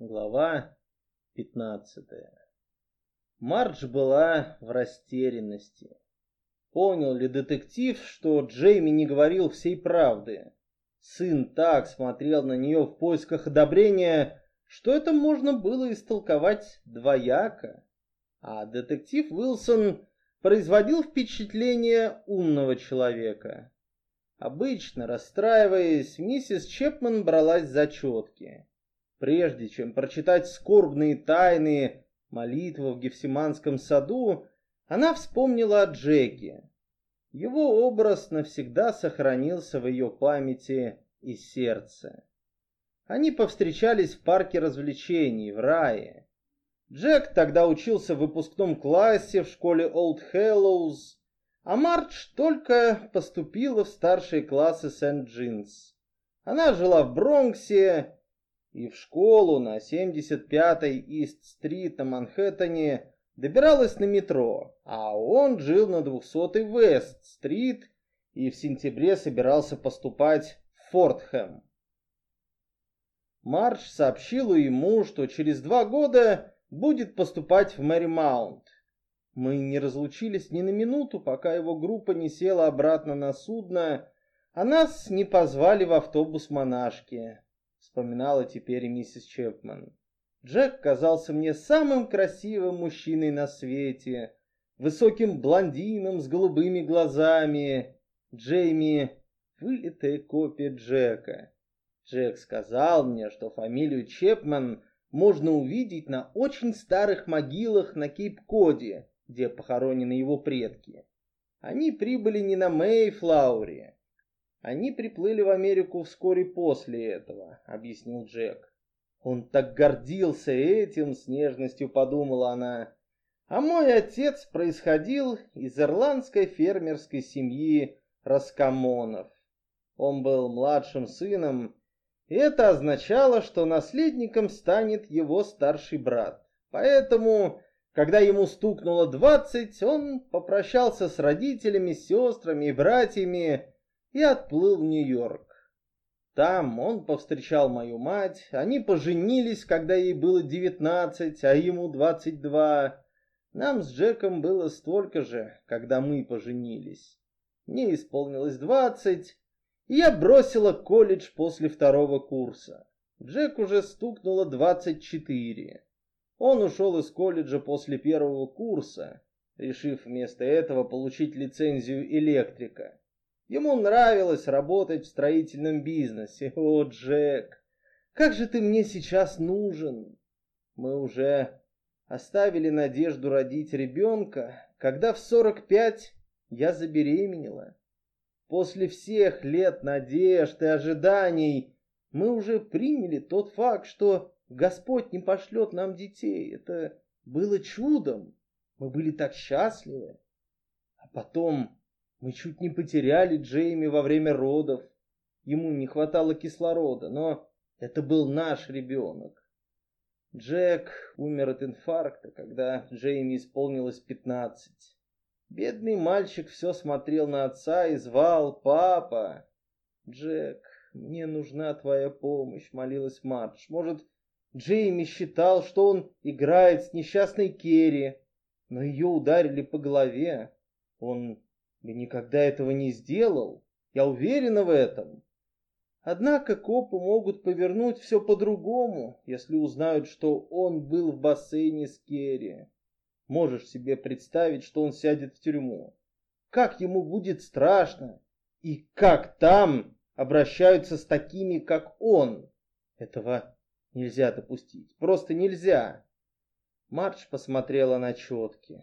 Глава 15 Мардж была в растерянности. Понял ли детектив, что Джейми не говорил всей правды? Сын так смотрел на нее в поисках одобрения, что это можно было истолковать двояко. А детектив Уилсон производил впечатление умного человека. Обычно, расстраиваясь, миссис Чепман бралась за четки. Прежде чем прочитать скорбные тайны молитвы в Гефсиманском саду, она вспомнила о Джеке. Его образ навсегда сохранился в ее памяти и сердце. Они повстречались в парке развлечений в рае. Джек тогда учился в выпускном классе в школе Олд Хэллоуз, а Мардж только поступила в старшие классы Сент-Джинс. Она жила в Бронксе и в школу на 75-й Ист-стрит на Манхэттене добиралась на метро, а он жил на 200-й Вест-стрит и в сентябре собирался поступать в Фортхэм. Марш сообщила ему, что через два года будет поступать в Мэри Маунт. Мы не разлучились ни на минуту, пока его группа не села обратно на судно, а нас не позвали в автобус монашки вспоминала теперь миссис Чепман. Джек казался мне самым красивым мужчиной на свете, высоким блондином с голубыми глазами. Джейми — вылитая копия Джека. Джек сказал мне, что фамилию Чепман можно увидеть на очень старых могилах на Кейп-Коде, где похоронены его предки. Они прибыли не на Мейфлауре, они приплыли в Америку вскоре после этого, объяснил Джек. Он так гордился этим, с нежностью подумала она. А мой отец происходил из ирландской фермерской семьи Раскамонов. Он был младшим сыном, и это означало, что наследником станет его старший брат. Поэтому, когда ему стукнуло двадцать, он попрощался с родителями, сестрами и братьями и отплыл в Нью-Йорк. Там он повстречал мою мать, они поженились, когда ей было девятнадцать, а ему двадцать два. Нам с Джеком было столько же, когда мы поженились. Мне исполнилось двадцать, и я бросила колледж после второго курса. Джек уже стукнуло двадцать четыре. Он ушел из колледжа после первого курса, решив вместо этого получить лицензию электрика. Ему нравилось работать в строительном бизнесе. О, Джек, как же ты мне сейчас нужен? Мы уже оставили надежду родить ребенка, когда в 45 я забеременела. После всех лет надежд и ожиданий мы уже приняли тот факт, что Господь не пошлет нам детей. Это было чудом. Мы были так счастливы. А потом мы чуть не потеряли Джейми во время родов. Ему не хватало кислорода, но это был наш ребенок. Джек умер от инфаркта, когда Джейми исполнилось пятнадцать. Бедный мальчик все смотрел на отца и звал «Папа!» «Джек, мне нужна твоя помощь», — молилась Мардж. «Может, Джейми считал, что он играет с несчастной Керри, но ее ударили по голове. Он я никогда этого не сделал. Я уверена в этом. Однако копы могут повернуть все по-другому, если узнают, что он был в бассейне с Керри. Можешь себе представить, что он сядет в тюрьму. Как ему будет страшно. И как там обращаются с такими, как он. Этого нельзя допустить. Просто нельзя. Мардж посмотрела на четки.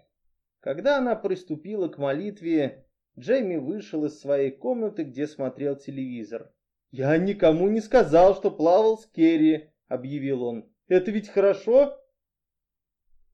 Когда она приступила к молитве, Джейми вышел из своей комнаты, где смотрел телевизор. «Я никому не сказал, что плавал с Керри», — объявил он. «Это ведь хорошо?»